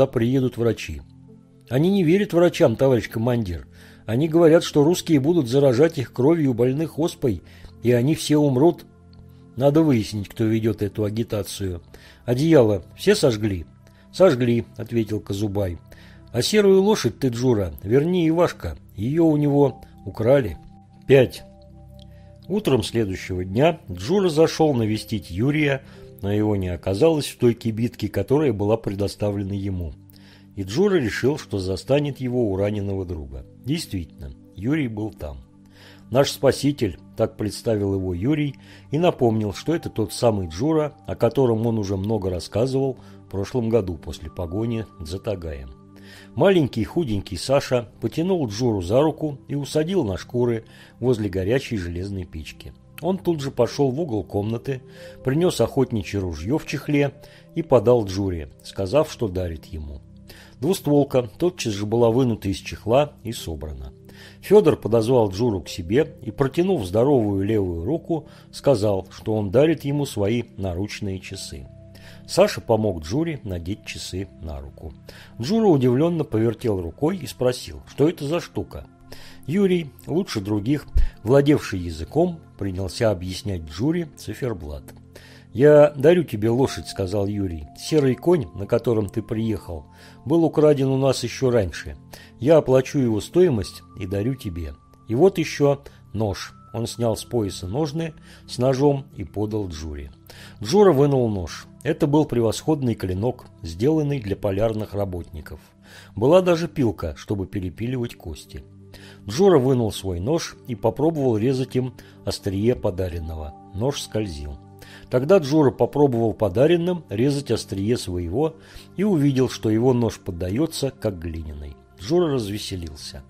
сюда приедут врачи. Они не верят врачам, товарищ командир. Они говорят, что русские будут заражать их кровью больных оспой, и они все умрут. Надо выяснить, кто ведет эту агитацию. Одеяло все сожгли? Сожгли, ответил Казубай. А серую лошадь ты, Джура, верни Ивашка. Ее у него украли. Пять. Утром следующего дня Джура зашел навестить Юрия, но его не оказалось в той кибитке, которая была предоставлена ему. И Джура решил, что застанет его у раненого друга. Действительно, Юрий был там. Наш спаситель, так представил его Юрий, и напомнил, что это тот самый Джура, о котором он уже много рассказывал в прошлом году после погони за Тагаем. Маленький худенький Саша потянул Джуру за руку и усадил на шкуры возле горячей железной печки. Он тут же пошел в угол комнаты, принес охотничье ружье в чехле и подал Джуре, сказав, что дарит ему. Двустволка тотчас же была вынута из чехла и собрана. Федор подозвал Джуру к себе и, протянув здоровую левую руку, сказал, что он дарит ему свои наручные часы. Саша помог Джуре надеть часы на руку. Джура удивленно повертел рукой и спросил, что это за штука. Юрий, лучше других, владевший языком, принялся объяснять Джуре циферблат. «Я дарю тебе лошадь», — сказал Юрий. «Серый конь, на котором ты приехал, был украден у нас еще раньше. Я оплачу его стоимость и дарю тебе. И вот еще нож». Он снял с пояса ножны с ножом и подал Джуре. Джура вынул нож. Это был превосходный клинок, сделанный для полярных работников. Была даже пилка, чтобы перепиливать кости. Джура вынул свой нож и попробовал резать им острие подаренного. Нож скользил. Тогда Джура попробовал подаренным резать острие своего и увидел, что его нож поддается, как глиняный. Джура развеселился.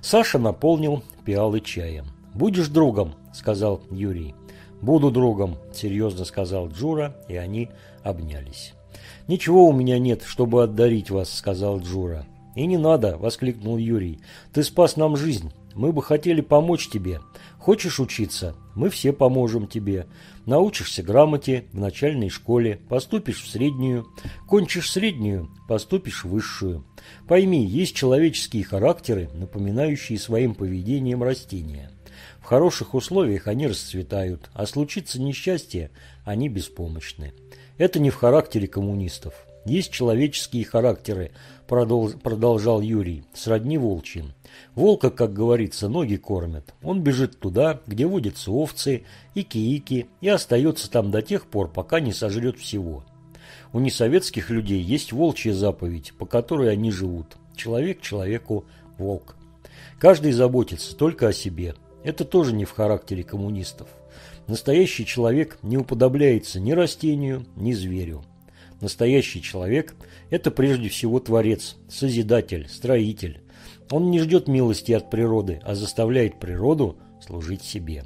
Саша наполнил пиалы чаем. «Будешь другом?» – сказал Юрий. «Буду другом», – серьезно сказал Джура, и они обнялись. «Ничего у меня нет, чтобы отдарить вас», – сказал Джура. «И не надо», – воскликнул Юрий. «Ты спас нам жизнь. Мы бы хотели помочь тебе. Хочешь учиться? Мы все поможем тебе. Научишься грамоте в начальной школе, поступишь в среднюю, кончишь среднюю, поступишь в высшую. Пойми, есть человеческие характеры, напоминающие своим поведением растения. В хороших условиях они расцветают, а случится несчастье, они беспомощны. Это не в характере коммунистов. Есть человеческие характеры, продолжал Юрий, сродни волчьим. Волка, как говорится, ноги кормят. Он бежит туда, где водятся овцы и киики, и остается там до тех пор, пока не сожрет всего. У несоветских людей есть волчья заповедь, по которой они живут. Человек человеку волк. Каждый заботится только о себе. Это тоже не в характере коммунистов. Настоящий человек не уподобляется ни растению, ни зверю. Настоящий человек – это прежде всего творец, созидатель, строитель. Он не ждет милости от природы, а заставляет природу служить себе.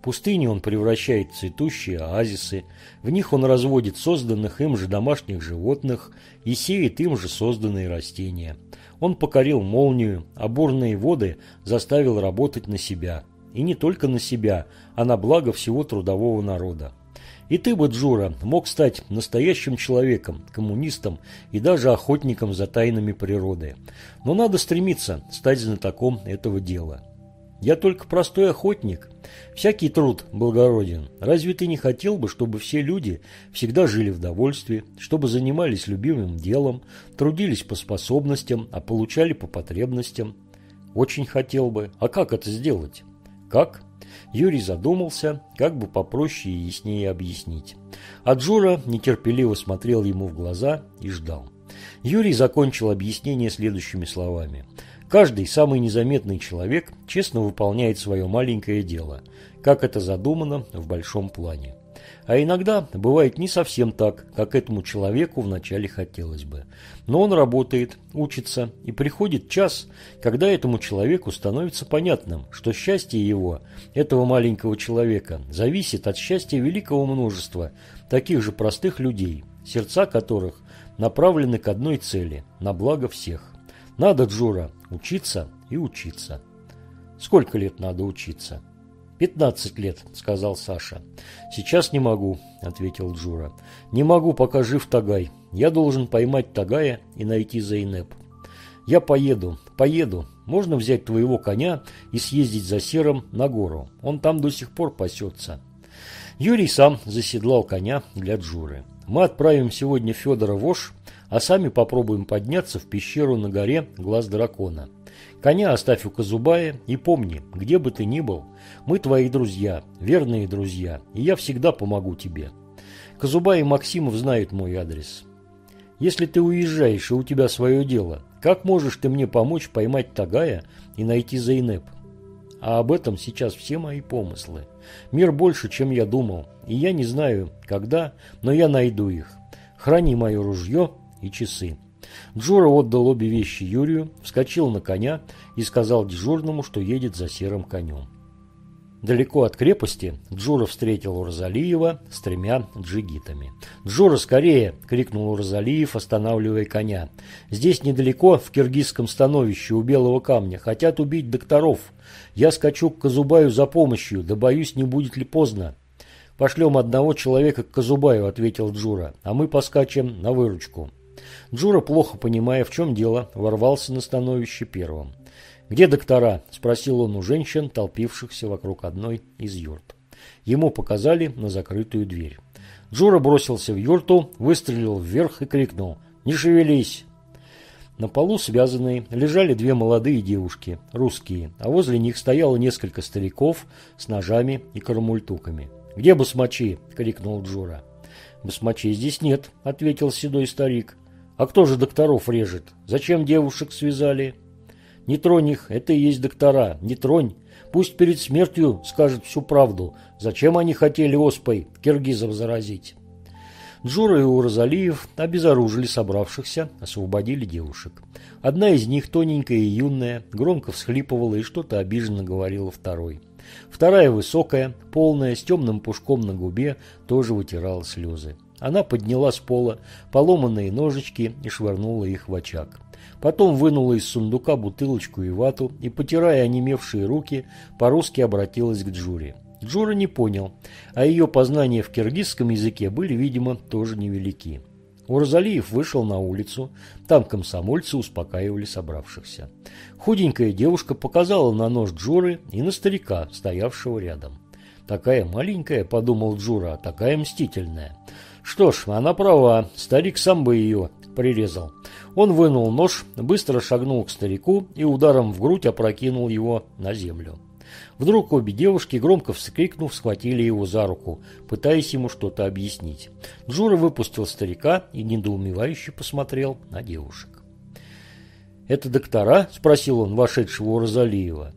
Пустыни он превращает в цветущие оазисы, в них он разводит созданных им же домашних животных и сеет им же созданные растения. Он покорил молнию, а бурные воды заставил работать на себя. И не только на себя, а на благо всего трудового народа. И ты бы, Джура, мог стать настоящим человеком, коммунистом и даже охотником за тайнами природы. Но надо стремиться стать знатоком этого дела. Я только простой охотник. Всякий труд благороден. Разве ты не хотел бы, чтобы все люди всегда жили в довольстве, чтобы занимались любимым делом, трудились по способностям, а получали по потребностям? Очень хотел бы. А как это сделать? Как? Юрий задумался, как бы попроще и яснее объяснить. А Джура нетерпеливо смотрел ему в глаза и ждал. Юрий закончил объяснение следующими словами. Каждый самый незаметный человек честно выполняет свое маленькое дело, как это задумано в большом плане. А иногда бывает не совсем так, как этому человеку вначале хотелось бы. Но он работает, учится, и приходит час, когда этому человеку становится понятным, что счастье его, этого маленького человека, зависит от счастья великого множества таких же простых людей, сердца которых направлены к одной цели – на благо всех. Надо, Джура, учиться и учиться. Сколько лет надо учиться? «Пятнадцать лет», — сказал Саша. «Сейчас не могу», — ответил Джура. «Не могу, пока жив Тагай. Я должен поймать Тагая и найти Зайнеп. Я поеду, поеду. Можно взять твоего коня и съездить за серым на гору. Он там до сих пор пасется. Юрий сам заседлал коня для Джуры. Мы отправим сегодня Федора в Ош, а сами попробуем подняться в пещеру на горе Глаз Дракона. Коня оставь у Казубая и помни, где бы ты ни был, мы твои друзья, верные друзья, и я всегда помогу тебе. Казубай и Максимов знают мой адрес. Если ты уезжаешь и у тебя свое дело, как можешь ты мне помочь поймать Тагая и найти Зайнеп? А об этом сейчас все мои помыслы. Мир больше, чем я думал, и я не знаю, когда, но я найду их. Храни мое ружье и часы. Джура отдал обе вещи Юрию, вскочил на коня и сказал дежурному, что едет за серым конем. Далеко от крепости Джура встретил Урзалиева с тремя джигитами. «Джура, скорее!» – крикнул Урзалиев, останавливая коня. «Здесь недалеко, в киргизском становище у Белого камня, хотят убить докторов. Я скачу к Казубаю за помощью, да боюсь, не будет ли поздно». «Пошлем одного человека к Казубаю», – ответил Джура, – «а мы поскачем на выручку». Джура, плохо понимая, в чем дело, ворвался на становище первым. «Где доктора?» – спросил он у женщин, толпившихся вокруг одной из юрт. Ему показали на закрытую дверь. Джура бросился в юрту, выстрелил вверх и крикнул «Не шевелись!». На полу связанные лежали две молодые девушки, русские, а возле них стояло несколько стариков с ножами и кармультуками. «Где басмачи?» – крикнул Джура. «Басмачей здесь нет», – ответил седой старик. А кто же докторов режет? Зачем девушек связали? Не тронь их, это и есть доктора, не тронь. Пусть перед смертью скажет всю правду. Зачем они хотели оспой киргизов заразить? Джура и Уразалиев обезоружили собравшихся, освободили девушек. Одна из них, тоненькая и юная, громко всхлипывала и что-то обиженно говорила второй. Вторая, высокая, полная, с темным пушком на губе, тоже вытирала слезы. Она подняла с пола поломанные ножички и швырнула их в очаг. Потом вынула из сундука бутылочку и вату и, потирая онемевшие руки, по-русски обратилась к Джуре. Джура не понял, а ее познания в киргизском языке были, видимо, тоже невелики. Урзалиев вышел на улицу, там комсомольцы успокаивали собравшихся. Худенькая девушка показала на нож Джуры и на старика, стоявшего рядом. «Такая маленькая», — подумал Джура, — «такая мстительная». Что ж, она права, старик сам бы ее прирезал. Он вынул нож, быстро шагнул к старику и ударом в грудь опрокинул его на землю. Вдруг обе девушки, громко вскрикнув, схватили его за руку, пытаясь ему что-то объяснить. Джура выпустил старика и недоумевающе посмотрел на девушек. «Это доктора?» – спросил он вошедшего у Розалиева.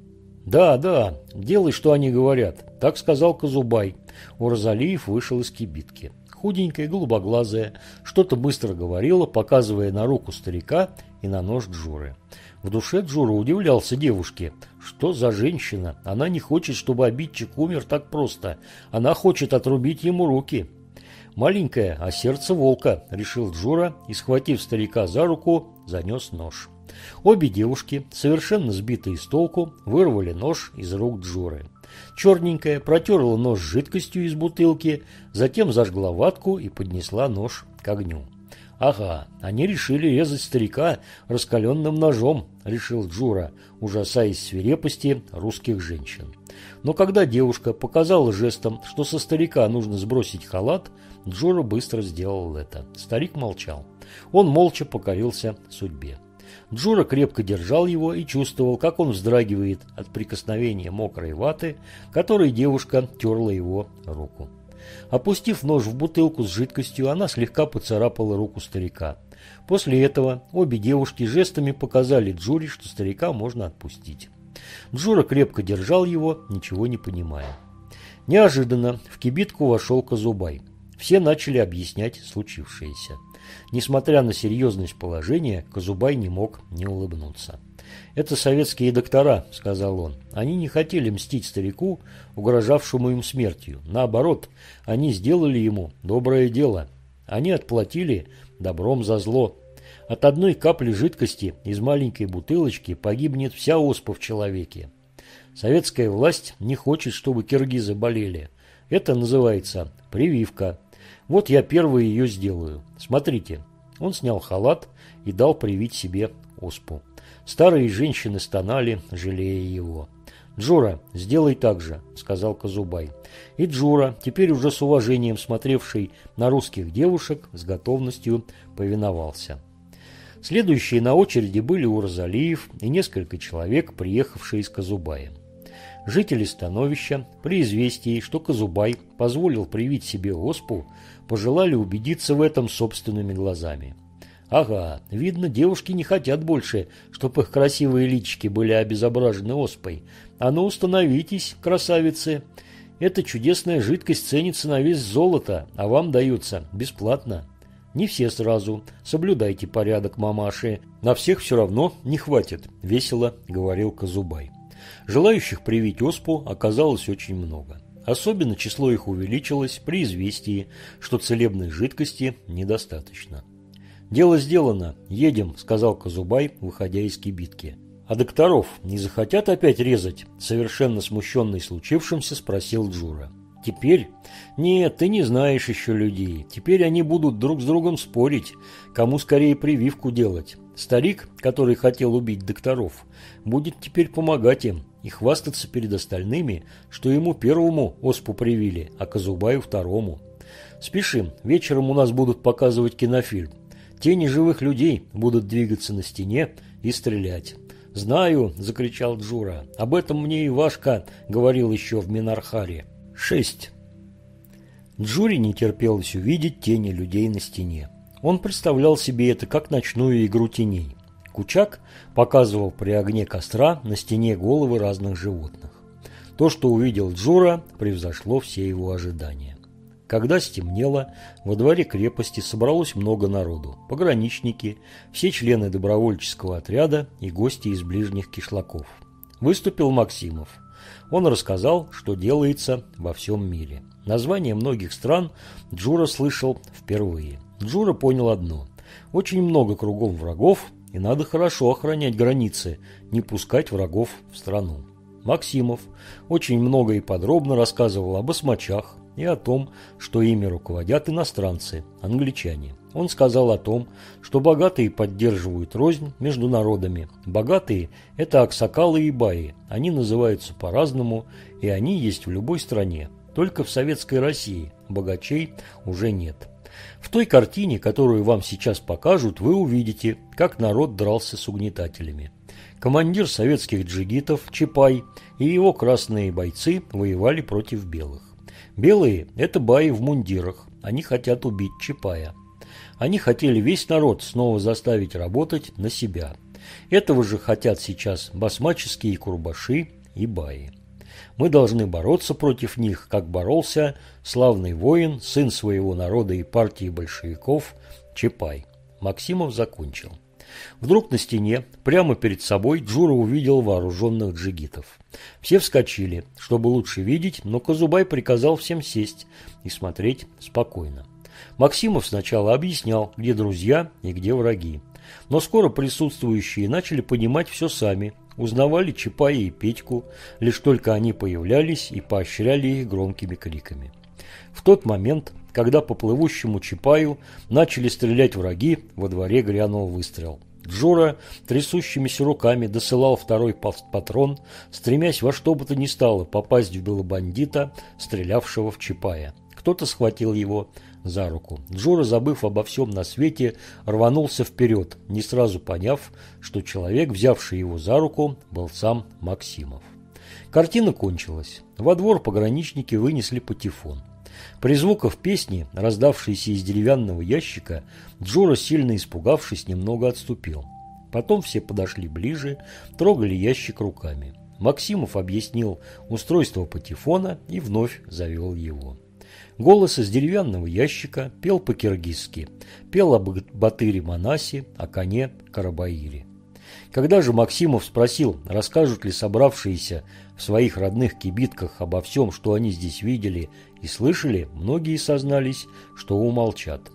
«Да, да, делай, что они говорят», – так сказал Казубай. Уразалиев вышел из кибитки худенькая, голубоглазая, что-то быстро говорила, показывая на руку старика и на нож Джуры. В душе Джура удивлялся девушке. Что за женщина? Она не хочет, чтобы обидчик умер так просто. Она хочет отрубить ему руки. Маленькая, а сердце волка, решил Джура и, схватив старика за руку, занес нож. Обе девушки, совершенно сбитые с толку, вырвали нож из рук Джуры. Черненькая протерла нож жидкостью из бутылки, затем зажгла ватку и поднесла нож к огню. «Ага, они решили резать старика раскаленным ножом», – решил Джура, ужасаясь свирепости русских женщин. Но когда девушка показала жестом, что со старика нужно сбросить халат, Джура быстро сделал это. Старик молчал. Он молча покорился судьбе. Джура крепко держал его и чувствовал, как он вздрагивает от прикосновения мокрой ваты, которой девушка терла его руку. Опустив нож в бутылку с жидкостью, она слегка поцарапала руку старика. После этого обе девушки жестами показали Джуре, что старика можно отпустить. Джура крепко держал его, ничего не понимая. Неожиданно в кибитку вошел Казубай. Все начали объяснять случившееся. Несмотря на серьезность положения, Казубай не мог не улыбнуться. «Это советские доктора», – сказал он. «Они не хотели мстить старику, угрожавшему им смертью. Наоборот, они сделали ему доброе дело. Они отплатили добром за зло. От одной капли жидкости из маленькой бутылочки погибнет вся оспа в человеке. Советская власть не хочет, чтобы киргизы болели. Это называется прививка. Вот я первый ее сделаю. Смотрите, Он снял халат и дал привить себе оспу. Старые женщины стонали, жалея его. «Джура, сделай так же», – сказал Казубай. И Джура, теперь уже с уважением смотревший на русских девушек, с готовностью повиновался. Следующие на очереди были Уразалиев и несколько человек, приехавшие из Казубая. Жители становища при известии, что Казубай позволил привить себе оспу, пожелали убедиться в этом собственными глазами. Ага, видно, девушки не хотят больше, чтобы их красивые личики были обезображены оспой. А ну установитесь, красавицы. Эта чудесная жидкость ценится на вес золота, а вам даются бесплатно. Не все сразу. Соблюдайте порядок, мамаши. На всех все равно не хватит, весело говорил Казубай. Желающих привить оспу оказалось очень много. Особенно число их увеличилось при известии, что целебной жидкости недостаточно. «Дело сделано. Едем», – сказал Казубай, выходя из кибитки. «А докторов не захотят опять резать?» – совершенно смущенный случившимся спросил Джура. «Теперь? Нет, ты не знаешь еще людей. Теперь они будут друг с другом спорить, кому скорее прививку делать. Старик, который хотел убить докторов, будет теперь помогать им и хвастаться перед остальными, что ему первому оспу привили, а Казубаю второму. Спешим, вечером у нас будут показывать кинофильм. Тени живых людей будут двигаться на стене и стрелять. «Знаю», – закричал Джура. «Об этом мне и Вашка говорил еще в Минархаре». Шесть. Джури не терпелось увидеть тени людей на стене. Он представлял себе это как ночную игру теней. Кучак показывал при огне костра на стене головы разных животных. То, что увидел Джура, превзошло все его ожидания. Когда стемнело, во дворе крепости собралось много народу. Пограничники, все члены добровольческого отряда и гости из ближних кишлаков. Выступил Максимов. Он рассказал, что делается во всем мире. Название многих стран Джура слышал впервые. Джура понял одно. Очень много кругом врагов, и надо хорошо охранять границы, не пускать врагов в страну. Максимов очень много и подробно рассказывал об осмачах, и о том, что ими руководят иностранцы, англичане. Он сказал о том, что богатые поддерживают рознь между народами. Богатые – это аксакалы и баи, они называются по-разному, и они есть в любой стране. Только в советской России богачей уже нет. В той картине, которую вам сейчас покажут, вы увидите, как народ дрался с угнетателями. Командир советских джигитов Чапай и его красные бойцы воевали против белых. Белые – это баи в мундирах. Они хотят убить Чапая. Они хотели весь народ снова заставить работать на себя. Этого же хотят сейчас басмаческие курбаши и баи. Мы должны бороться против них, как боролся славный воин, сын своего народа и партии большевиков Чапай. Максимов закончил. Вдруг на стене, прямо перед собой, Джура увидел вооруженных джигитов. Все вскочили, чтобы лучше видеть, но Казубай приказал всем сесть и смотреть спокойно. Максимов сначала объяснял, где друзья и где враги. Но скоро присутствующие начали понимать все сами, узнавали Чапая и Петьку, лишь только они появлялись и поощряли их громкими криками. В тот момент, когда по плывущему Чапаю начали стрелять враги, во дворе грянул выстрел. Джура трясущимися руками досылал второй патрон, стремясь во что бы то ни стало попасть в белобандита, стрелявшего в Чапая. Кто-то схватил его за руку. Джура, забыв обо всем на свете, рванулся вперед, не сразу поняв, что человек, взявший его за руку, был сам Максимов. Картина кончилась. Во двор пограничники вынесли патефон. При звуках песни, раздавшейся из деревянного ящика, Джора, сильно испугавшись, немного отступил. Потом все подошли ближе, трогали ящик руками. Максимов объяснил устройство патефона и вновь завел его. Голос из деревянного ящика пел по-киргизски, пел об Батыре Манасе, о коне Карабаире. Когда же Максимов спросил, расскажут ли собравшиеся в своих родных кибитках обо всем, что они здесь видели и слышали, многие сознались, что умолчат.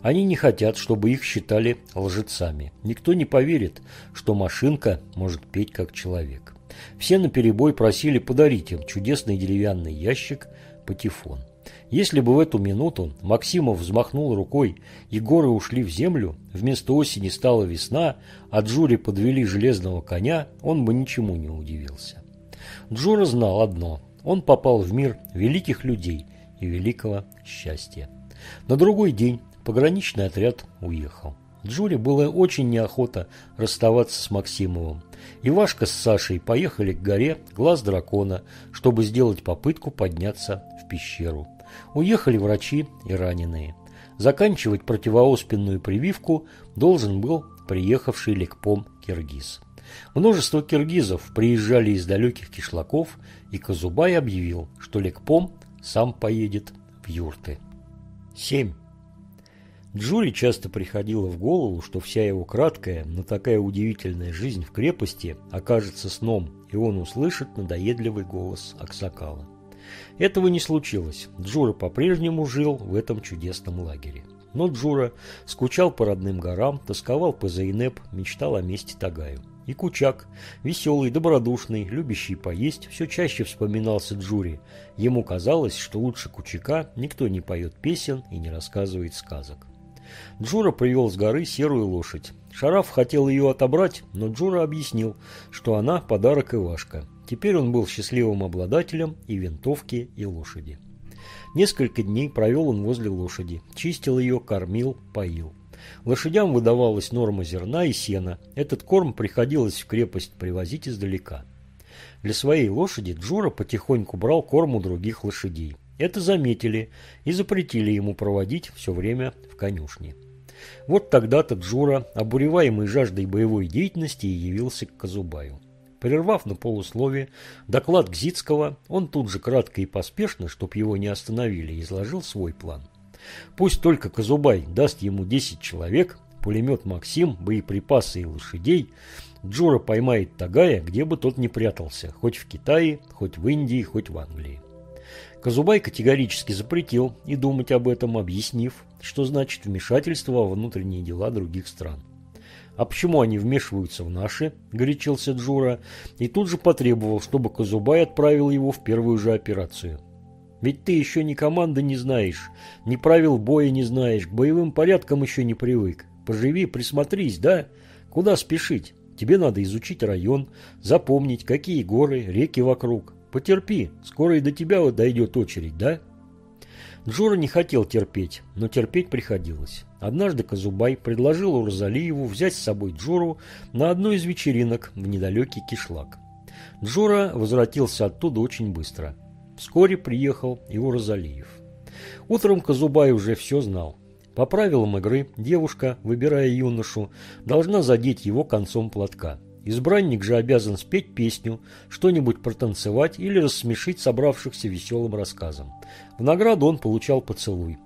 Они не хотят, чтобы их считали лжецами. Никто не поверит, что машинка может петь как человек. Все наперебой просили подарить им чудесный деревянный ящик «Патефон». Если бы в эту минуту Максимов взмахнул рукой и горы ушли в землю, вместо осени стала весна, а Джуре подвели железного коня, он бы ничему не удивился. Джура знал одно – он попал в мир великих людей и великого счастья. На другой день пограничный отряд уехал. Джуре было очень неохота расставаться с Максимовым. Ивашка с Сашей поехали к горе Глаз Дракона, чтобы сделать попытку подняться в пещеру. Уехали врачи и раненые. Заканчивать противооспинную прививку должен был приехавший лекпом киргиз. Множество киргизов приезжали из далеких кишлаков, и Казубай объявил, что лекпом сам поедет в юрты. 7. Джури часто приходило в голову, что вся его краткая, но такая удивительная жизнь в крепости окажется сном, и он услышит надоедливый голос Аксакала. Этого не случилось. Джура по-прежнему жил в этом чудесном лагере. Но Джура скучал по родным горам, тосковал по Зайнеп, мечтал о мести Тагаю. И Кучак, веселый, добродушный, любящий поесть, все чаще вспоминался Джуре. Ему казалось, что лучше Кучака никто не поет песен и не рассказывает сказок. Джура привел с горы серую лошадь. Шараф хотел ее отобрать, но Джура объяснил, что она подарок Ивашка. Теперь он был счастливым обладателем и винтовки, и лошади. Несколько дней провел он возле лошади, чистил ее, кормил, поил. Лошадям выдавалась норма зерна и сена. Этот корм приходилось в крепость привозить издалека. Для своей лошади Джура потихоньку брал корм у других лошадей. Это заметили и запретили ему проводить все время в конюшне. Вот тогда-то Джура, обуреваемый жаждой боевой деятельности, явился к Казубаю. Прервав на полусловие доклад Гзицкого, он тут же кратко и поспешно, чтоб его не остановили, изложил свой план. Пусть только Казубай даст ему 10 человек, пулемет «Максим», боеприпасы и лошадей, Джура поймает Тагая, где бы тот ни прятался, хоть в Китае, хоть в Индии, хоть в Англии. Казубай категорически запретил и думать об этом, объяснив, что значит вмешательство во внутренние дела других стран. «А почему они вмешиваются в наши?» – горячился Джура, и тут же потребовал, чтобы Казубай отправил его в первую же операцию. «Ведь ты еще ни команды не знаешь, ни правил боя не знаешь, к боевым порядкам еще не привык. Поживи, присмотрись, да? Куда спешить? Тебе надо изучить район, запомнить, какие горы, реки вокруг. Потерпи, скоро и до тебя дойдет очередь, да?» Джура не хотел терпеть, но терпеть приходилось. Однажды Казубай предложил Урзалиеву взять с собой Джуру на одну из вечеринок в недалекий кишлак. Джура возвратился оттуда очень быстро. Вскоре приехал и Урзалиев. Утром Казубай уже все знал. По правилам игры девушка, выбирая юношу, должна задеть его концом платка. Избранник же обязан спеть песню, что-нибудь протанцевать или рассмешить собравшихся веселым рассказом. В награду он получал поцелуй.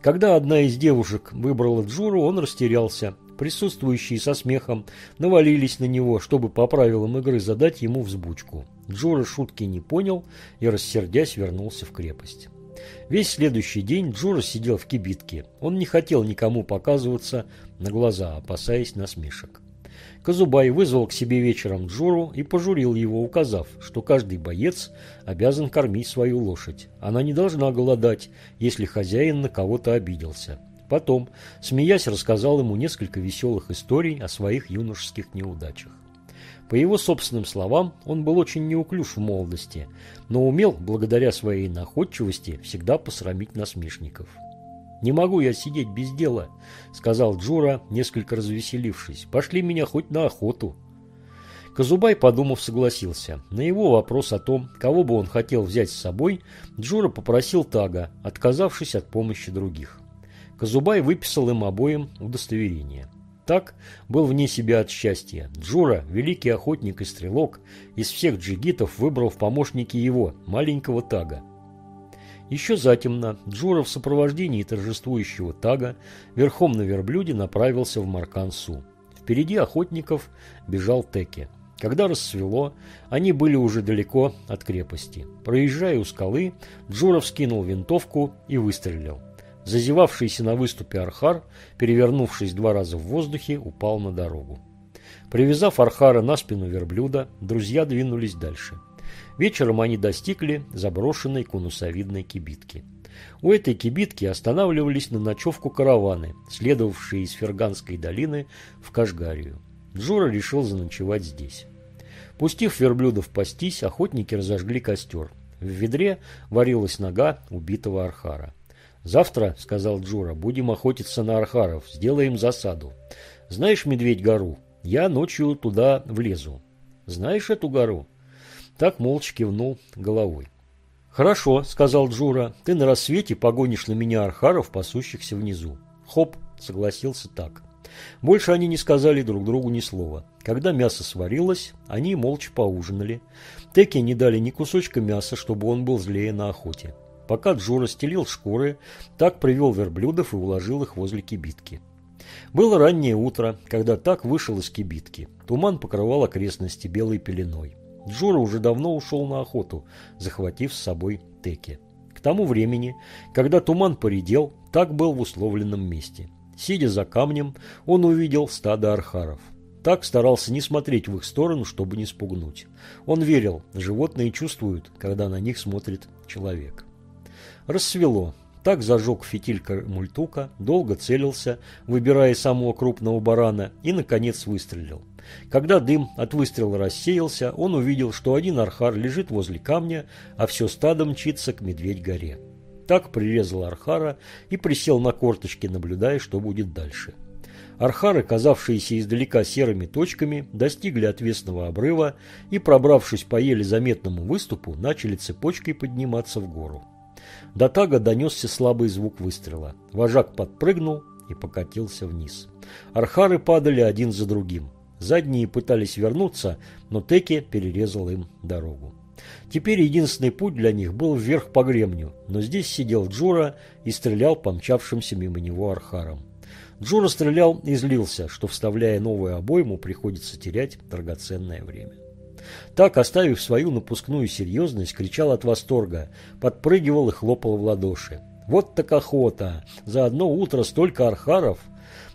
Когда одна из девушек выбрала Джуру, он растерялся. Присутствующие со смехом навалились на него, чтобы по правилам игры задать ему взбучку. Джура шутки не понял и, рассердясь, вернулся в крепость. Весь следующий день Джура сидел в кибитке. Он не хотел никому показываться на глаза, опасаясь насмешек. Казубай вызвал к себе вечером Джуру и пожурил его, указав, что каждый боец обязан кормить свою лошадь. Она не должна голодать, если хозяин на кого-то обиделся. Потом, смеясь, рассказал ему несколько веселых историй о своих юношеских неудачах. По его собственным словам, он был очень неуклюж в молодости, но умел, благодаря своей находчивости, всегда посрамить насмешников. «Не могу я сидеть без дела», — сказал Джура, несколько развеселившись. «Пошли меня хоть на охоту». Казубай, подумав, согласился. На его вопрос о том, кого бы он хотел взять с собой, Джура попросил Тага, отказавшись от помощи других. Казубай выписал им обоим удостоверение. Так был вне себя от счастья. Джура, великий охотник и стрелок, из всех джигитов выбрал в помощники его, маленького Тага. Еще затемно Джура в сопровождении торжествующего тага верхом на верблюде направился в Маркансу. Впереди охотников бежал Теки. Когда рассвело, они были уже далеко от крепости. Проезжая у скалы, Джуров скинул винтовку и выстрелил. Зазевавшийся на выступе Архар, перевернувшись два раза в воздухе, упал на дорогу. Привязав Архара на спину верблюда, друзья двинулись дальше. Вечером они достигли заброшенной конусовидной кибитки. У этой кибитки останавливались на ночевку караваны, следовавшие из Ферганской долины в Кашгарию. Джура решил заночевать здесь. Пустив верблюдов пастись, охотники разожгли костер. В ведре варилась нога убитого архара. «Завтра, — сказал Джура, — будем охотиться на архаров, сделаем засаду. Знаешь Медведь-гору? Я ночью туда влезу. Знаешь эту гору?» Так молча кивнул головой. «Хорошо», — сказал Джура, — «ты на рассвете погонишь на меня архаров, пасущихся внизу». Хоп, согласился так. Больше они не сказали друг другу ни слова. Когда мясо сварилось, они молча поужинали. Теке не дали ни кусочка мяса, чтобы он был злее на охоте. Пока Джура стелил шкуры, так привел верблюдов и уложил их возле кибитки. Было раннее утро, когда так вышел из кибитки. Туман покрывал окрестности белой пеленой. Джура уже давно ушел на охоту, захватив с собой Теки. К тому времени, когда туман поредел, так был в условленном месте. Сидя за камнем, он увидел стадо архаров. Так старался не смотреть в их сторону, чтобы не спугнуть. Он верил, животные чувствуют, когда на них смотрит человек. Рассвело. Так зажег фитиль мультука, долго целился, выбирая самого крупного барана, и, наконец, выстрелил. Когда дым от выстрела рассеялся, он увидел, что один архар лежит возле камня, а все стадо мчится к Медведь-горе. Так прирезал Архара и присел на корточки, наблюдая, что будет дальше. Архары, казавшиеся издалека серыми точками, достигли отвесного обрыва и, пробравшись по еле заметному выступу, начали цепочкой подниматься в гору. До тага донесся слабый звук выстрела. Вожак подпрыгнул и покатился вниз. Архары падали один за другим. Задние пытались вернуться, но Теки перерезал им дорогу. Теперь единственный путь для них был вверх по гремню, но здесь сидел Джура и стрелял по мчавшимся мимо него архарам. Джура стрелял и злился, что, вставляя новую обойму, приходится терять драгоценное время. Так, оставив свою напускную серьезность, кричал от восторга, подпрыгивал и хлопал в ладоши. Вот так охота! За одно утро столько архаров!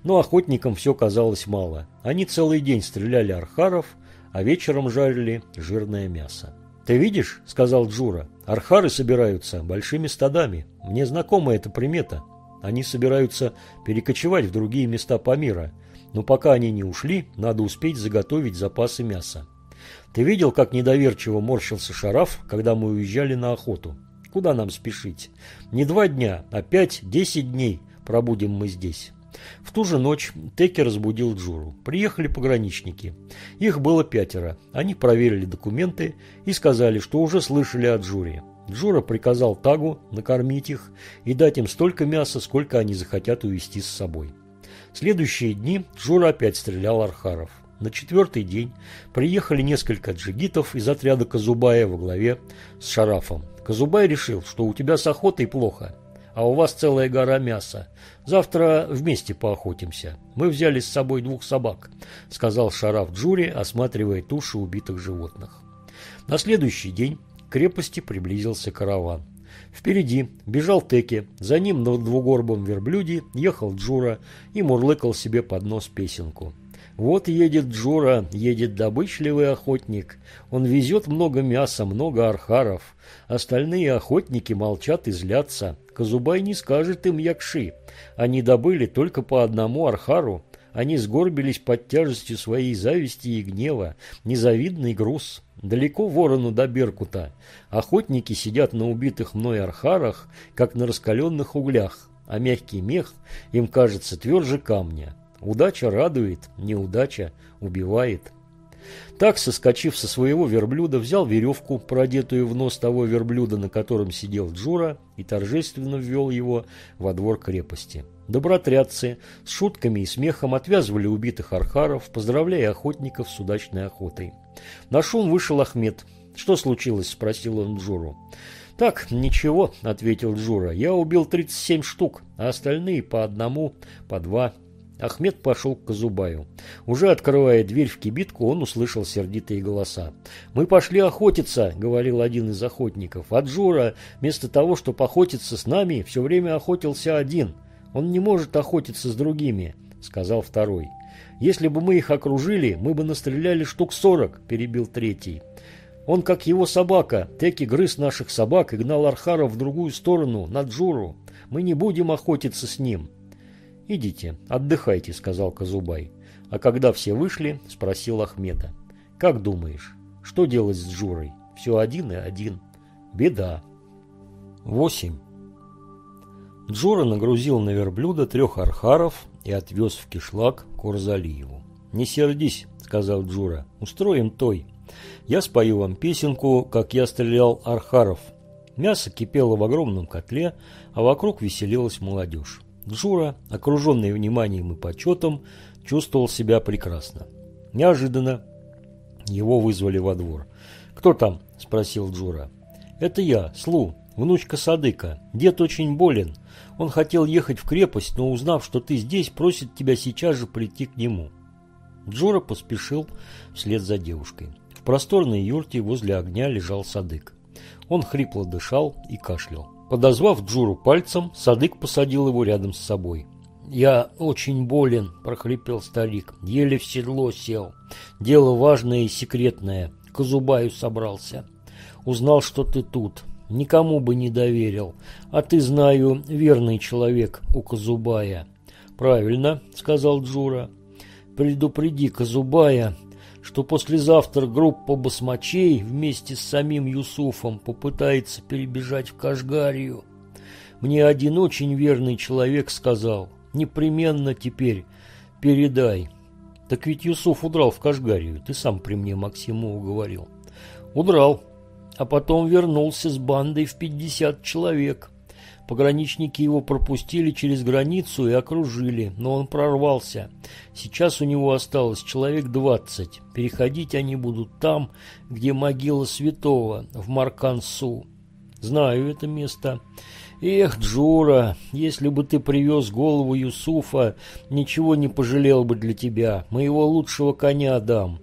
Но охотникам все казалось мало. Они целый день стреляли архаров, а вечером жарили жирное мясо. «Ты видишь, — сказал Джура, — архары собираются большими стадами. Мне знакома эта примета. Они собираются перекочевать в другие места Памира. Но пока они не ушли, надо успеть заготовить запасы мяса. Ты видел, как недоверчиво морщился Шараф, когда мы уезжали на охоту? Куда нам спешить? Не два дня, а пять-десять дней пробудем мы здесь». В ту же ночь Теки разбудил Джуру. Приехали пограничники. Их было пятеро. Они проверили документы и сказали, что уже слышали о Джуре. Джура приказал Тагу накормить их и дать им столько мяса, сколько они захотят увезти с собой. следующие дни Джура опять стрелял архаров. На четвертый день приехали несколько джигитов из отряда Казубая во главе с Шарафом. Казубай решил, что у тебя с охотой плохо – а у вас целая гора мяса. Завтра вместе поохотимся. Мы взяли с собой двух собак», — сказал Шараф Джури, осматривая туши убитых животных. На следующий день к крепости приблизился караван. Впереди бежал Теки, за ним на двугорбом верблюде ехал Джура и мурлыкал себе под нос песенку. Вот едет Джура, едет добычливый охотник. Он везет много мяса, много архаров. Остальные охотники молчат и злятся. Казубай не скажет им якши. Они добыли только по одному архару. Они сгорбились под тяжестью своей зависти и гнева. Незавидный груз. Далеко ворону до Беркута. Охотники сидят на убитых мной архарах, как на раскаленных углях, а мягкий мех им кажется тверже камня. Удача радует, неудача убивает. Так, соскочив со своего верблюда, взял веревку, продетую в нос того верблюда, на котором сидел Джура, и торжественно ввел его во двор крепости. Добротрядцы с шутками и смехом отвязывали убитых архаров, поздравляя охотников с удачной охотой. На шум вышел Ахмед. «Что случилось?» – спросил он Джуру. «Так, ничего», – ответил Джура. «Я убил 37 штук, а остальные по одному, по два Ахмед пошел к Казубаю. Уже открывая дверь в кибитку, он услышал сердитые голоса. «Мы пошли охотиться», — говорил один из охотников. «А Джура, вместо того, чтобы охотиться с нами, все время охотился один. Он не может охотиться с другими», — сказал второй. «Если бы мы их окружили, мы бы настреляли штук сорок», — перебил третий. Он, как его собака, Теки грыз наших собак и гнал Архаров в другую сторону, на Джуру. Мы не будем охотиться с ним». «Идите, отдыхайте», — сказал Казубай. А когда все вышли, спросил Ахмеда. «Как думаешь, что делать с Джурой? Все один и один. Беда». 8. Джура нагрузил на верблюда трех архаров и отвез в кишлак к Урзалиеву. «Не сердись», — сказал Джура, — «устроим той. Я спою вам песенку, как я стрелял архаров». Мясо кипело в огромном котле, а вокруг веселилась молодежь. Джура, окруженный вниманием и почетом, чувствовал себя прекрасно. Неожиданно его вызвали во двор. «Кто там?» – спросил Джура. «Это я, Слу, внучка Садыка. Дед очень болен. Он хотел ехать в крепость, но узнав, что ты здесь, просит тебя сейчас же прийти к нему». Джура поспешил вслед за девушкой. В просторной юрте возле огня лежал Садык. Он хрипло дышал и кашлял. Подозвав Джуру пальцем, Садык посадил его рядом с собой. «Я очень болен», – прохрипел старик. «Еле в седло сел. Дело важное и секретное. К Зубаю собрался. Узнал, что ты тут. Никому бы не доверил. А ты, знаю, верный человек у Казубая». «Правильно», – сказал Джура. «Предупреди Казубая, что послезавтра группа басмачей вместе с самим Юсуфом попытается перебежать в Кашгарию. Мне один очень верный человек сказал, непременно теперь передай. Так ведь Юсуф удрал в Кашгарию, ты сам при мне Максиму уговорил. Удрал, а потом вернулся с бандой в пятьдесят человек. Пограничники его пропустили через границу и окружили, но он прорвался. Сейчас у него осталось человек двадцать. Переходить они будут там, где могила святого, в Маркансу. Знаю это место. Эх, Джура, если бы ты привез голову Юсуфа, ничего не пожалел бы для тебя. Моего лучшего коня дам.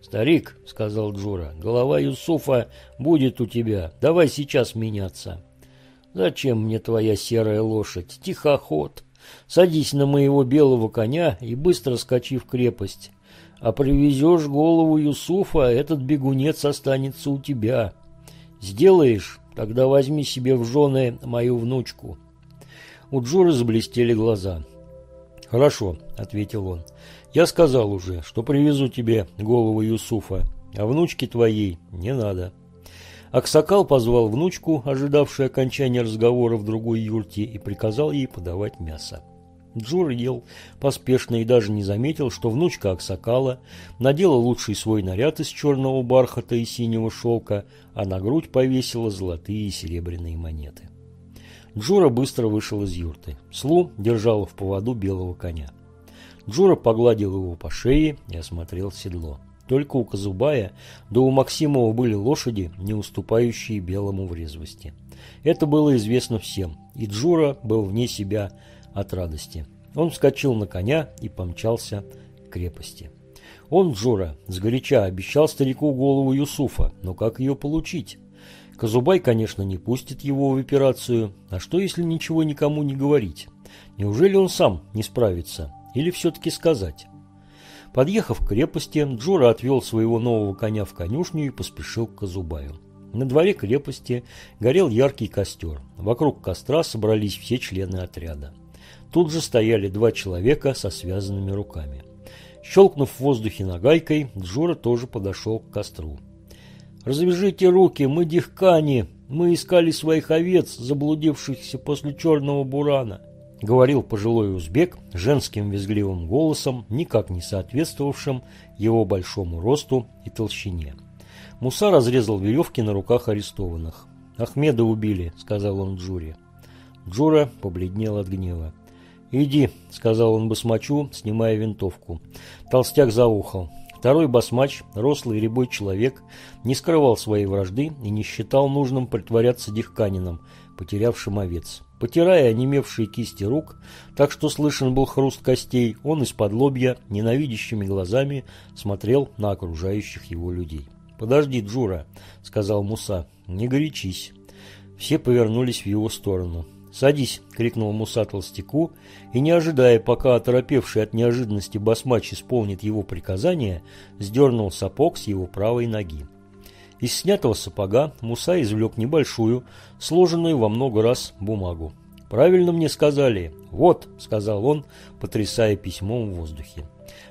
Старик, сказал Джура, голова Юсуфа будет у тебя. Давай сейчас меняться. Зачем мне твоя серая лошадь? Тихоход. Садись на моего белого коня и быстро скачи в крепость. А привезешь голову Юсуфа, этот бегунец останется у тебя. Сделаешь, тогда возьми себе в жены мою внучку. У Джуры заблестели глаза. «Хорошо», — ответил он. «Я сказал уже, что привезу тебе голову Юсуфа, а внучке твоей не надо». Аксакал позвал внучку, ожидавшую окончания разговора в другой юрте, и приказал ей подавать мясо. Джур ел поспешно и даже не заметил, что внучка Аксакала надела лучший свой наряд из черного бархата и синего шелка, а на грудь повесила золотые и серебряные монеты. Джура быстро вышел из юрты. Слу держала в поводу белого коня. Джура погладил его по шее и осмотрел седло. Только у Казубая да у Максимова были лошади, не уступающие белому в резвости. Это было известно всем, и Джура был вне себя от радости. Он вскочил на коня и помчался к крепости. Он, Джура, сгоряча обещал старику голову Юсуфа, но как ее получить? Казубай, конечно, не пустит его в операцию, а что, если ничего никому не говорить? Неужели он сам не справится? Или все-таки сказать? Подъехав к крепости, Джура отвел своего нового коня в конюшню и поспешил к Казубаю. На дворе крепости горел яркий костер. Вокруг костра собрались все члены отряда. Тут же стояли два человека со связанными руками. Щелкнув в воздухе нагайкой, Джура тоже подошел к костру. «Развяжите руки, мы дихкани, мы искали своих овец, заблудившихся после черного бурана. — говорил пожилой узбек женским визгливым голосом, никак не соответствовавшим его большому росту и толщине. Муса разрезал веревки на руках арестованных. «Ахмеда убили», — сказал он Джуре. Джура побледнел от гнева. «Иди», — сказал он басмачу, снимая винтовку. Толстяк заухал. Второй басмач, рослый рябой человек, не скрывал своей вражды и не считал нужным притворяться дихканином, потерявшим овец. Потирая онемевшие кисти рук, так что слышен был хруст костей, он из-под лобья ненавидящими глазами смотрел на окружающих его людей. «Подожди, Джура», — сказал Муса, — «не горячись». Все повернулись в его сторону. «Садись!» — крикнул Муса толстяку, и, не ожидая, пока оторопевший от неожиданности басмач исполнит его приказание, сдернул сапог с его правой ноги. Из снятого сапога Муса извлек небольшую, сложенную во много раз бумагу. «Правильно мне сказали. Вот», — сказал он, потрясая письмом в воздухе.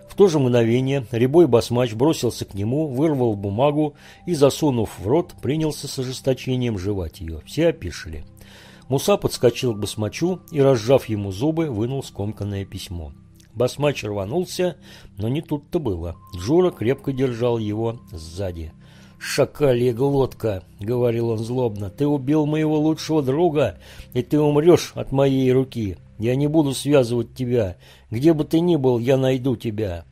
В то же мгновение рябой басмач бросился к нему, вырвал бумагу и, засунув в рот, принялся с ожесточением жевать ее. Все опишили. Муса подскочил к басмачу и, разжав ему зубы, вынул скомканное письмо. Басмач рванулся, но не тут-то было. Джура крепко держал его сзади. «Шакалья глотка!» — говорил он злобно. «Ты убил моего лучшего друга, и ты умрешь от моей руки. Я не буду связывать тебя. Где бы ты ни был, я найду тебя».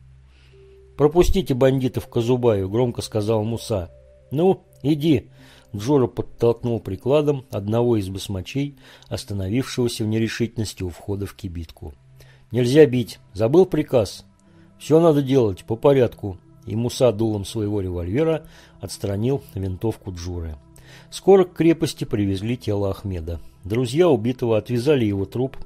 «Пропустите бандитов к Казубаю», — громко сказал Муса. «Ну, иди». Джора подтолкнул прикладом одного из басмачей, остановившегося в нерешительности у входа в кибитку. «Нельзя бить. Забыл приказ? Все надо делать по порядку». И Муса дулом своего револьвера отстранил винтовку Джуры. Скоро к крепости привезли тело Ахмеда. Друзья убитого отвязали его труп,